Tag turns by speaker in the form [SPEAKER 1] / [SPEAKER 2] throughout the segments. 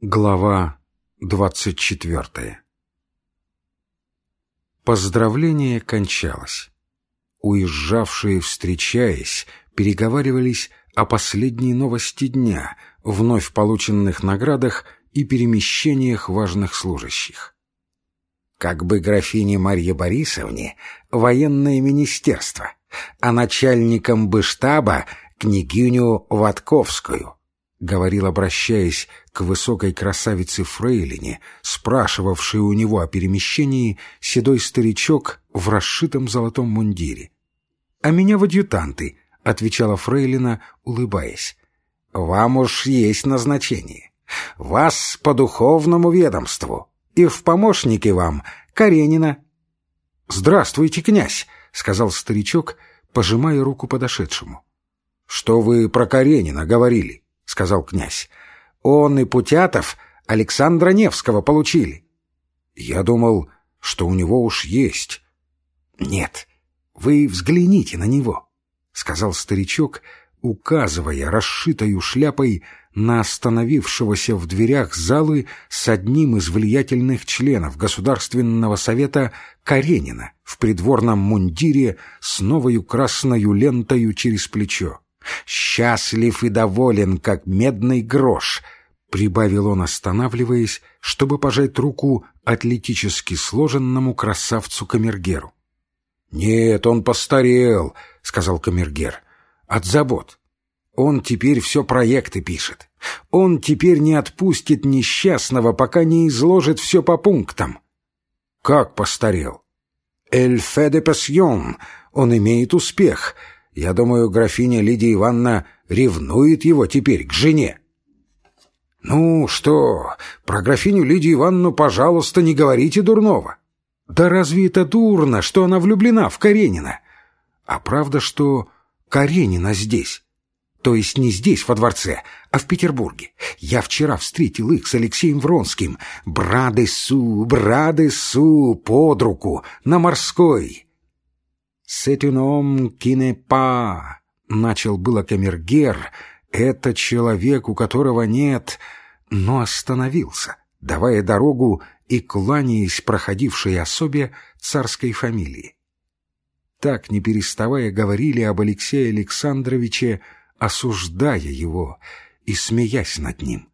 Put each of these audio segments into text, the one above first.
[SPEAKER 1] Глава двадцать четвертая Поздравление кончалось. Уезжавшие, встречаясь, переговаривались о последней новости дня, вновь полученных наградах и перемещениях важных служащих. Как бы графине Марье Борисовне военное министерство, а начальником бы штаба княгиню Ватковскую —— говорил, обращаясь к высокой красавице Фрейлине, спрашивавшей у него о перемещении, седой старичок в расшитом золотом мундире. «А меня в адъютанты», — отвечала Фрейлина, улыбаясь. «Вам уж есть назначение. Вас по духовному ведомству, и в помощники вам Каренина». «Здравствуйте, князь», — сказал старичок, пожимая руку подошедшему. «Что вы про Каренина говорили?» — сказал князь. «Он и Путятов Александра Невского получили». «Я думал, что у него уж есть». «Нет, вы взгляните на него», — сказал старичок, указывая расшитою шляпой на остановившегося в дверях залы с одним из влиятельных членов Государственного совета Каренина в придворном мундире с новою красною лентою через плечо счастлив и доволен, как медный грош», — прибавил он, останавливаясь, чтобы пожать руку атлетически сложенному красавцу Камергеру. «Нет, он постарел», — сказал Камергер, — «от забот. Он теперь все проекты пишет. Он теперь не отпустит несчастного, пока не изложит все по пунктам». «Как постарел?» «Эль фе де пасьон. Он имеет успех. Я думаю, графиня Лидия Ивановна ревнует его теперь к жене. «Ну что, про графиню Лидию Ивановну, пожалуйста, не говорите дурного». «Да разве это дурно, что она влюблена в Каренина?» «А правда, что Каренина здесь?» То есть не здесь, во дворце, а в Петербурге. Я вчера встретил их с Алексеем Вронским. Брадесу, брадесу, под руку, на морской. «C'est un homme qui n'est pas...» — начал было камергер. «Это человек, у которого нет...» Но остановился, давая дорогу и кланяясь проходившей особе царской фамилии. Так, не переставая, говорили об Алексее Александровиче, осуждая его и смеясь над ним.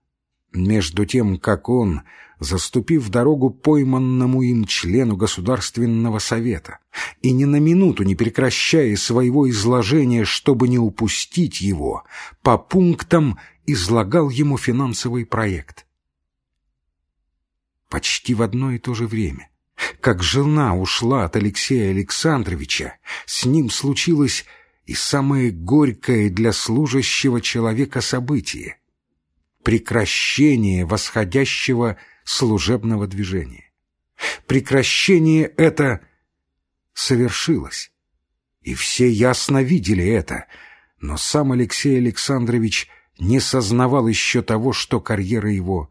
[SPEAKER 1] Между тем, как он заступив дорогу пойманному им члену Государственного Совета, и ни на минуту не прекращая своего изложения, чтобы не упустить его, по пунктам излагал ему финансовый проект. Почти в одно и то же время, как жена ушла от Алексея Александровича, с ним случилось и самое горькое для служащего человека событие — прекращение восходящего служебного движения. Прекращение это совершилось, и все ясно видели это, но сам Алексей Александрович не сознавал еще того, что карьера его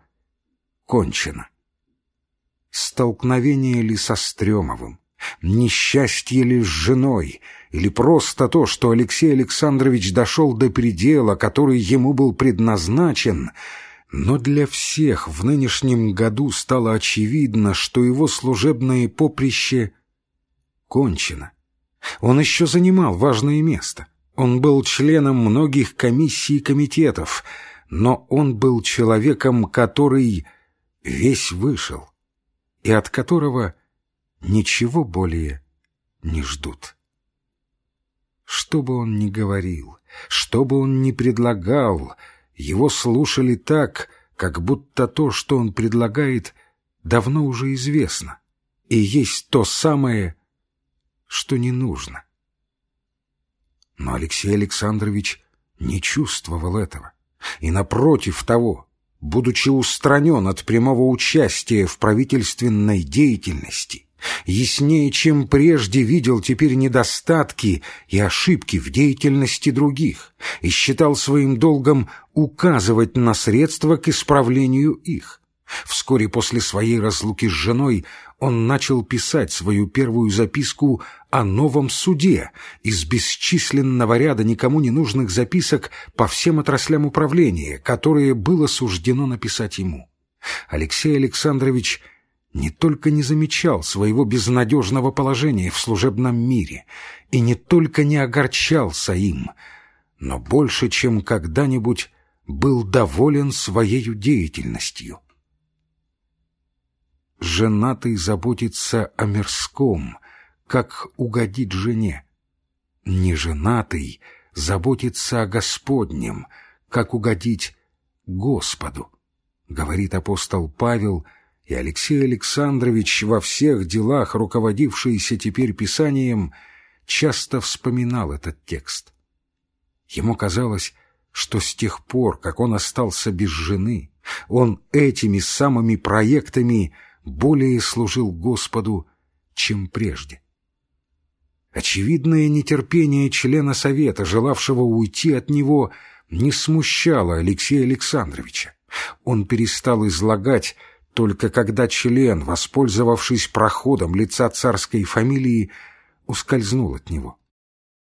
[SPEAKER 1] кончена. Столкновение ли со Стремовым, несчастье ли с женой, или просто то, что Алексей Александрович дошел до предела, который ему был предназначен — но для всех в нынешнем году стало очевидно, что его служебное поприще кончено. Он еще занимал важное место. Он был членом многих комиссий и комитетов, но он был человеком, который весь вышел, и от которого ничего более не ждут. Что бы он ни говорил, что бы он ни предлагал — его слушали так, как будто то, что он предлагает, давно уже известно, и есть то самое, что не нужно. Но Алексей Александрович не чувствовал этого, и напротив того, будучи устранен от прямого участия в правительственной деятельности, яснее, чем прежде, видел теперь недостатки и ошибки в деятельности других и считал своим долгом указывать на средства к исправлению их. Вскоре после своей разлуки с женой он начал писать свою первую записку о новом суде из бесчисленного ряда никому не нужных записок по всем отраслям управления, которые было суждено написать ему. Алексей Александрович не только не замечал своего безнадежного положения в служебном мире и не только не огорчался им, но больше, чем когда-нибудь, был доволен своей деятельностью. Женатый заботится о мирском, как угодить жене. Неженатый заботится о Господнем, как угодить Господу, говорит апостол Павел, и Алексей Александрович во всех делах, руководившийся теперь Писанием, часто вспоминал этот текст. Ему казалось, что с тех пор, как он остался без жены, он этими самыми проектами более служил Господу, чем прежде. Очевидное нетерпение члена совета, желавшего уйти от него, не смущало Алексея Александровича. Он перестал излагать только когда член, воспользовавшись проходом лица царской фамилии, ускользнул от него.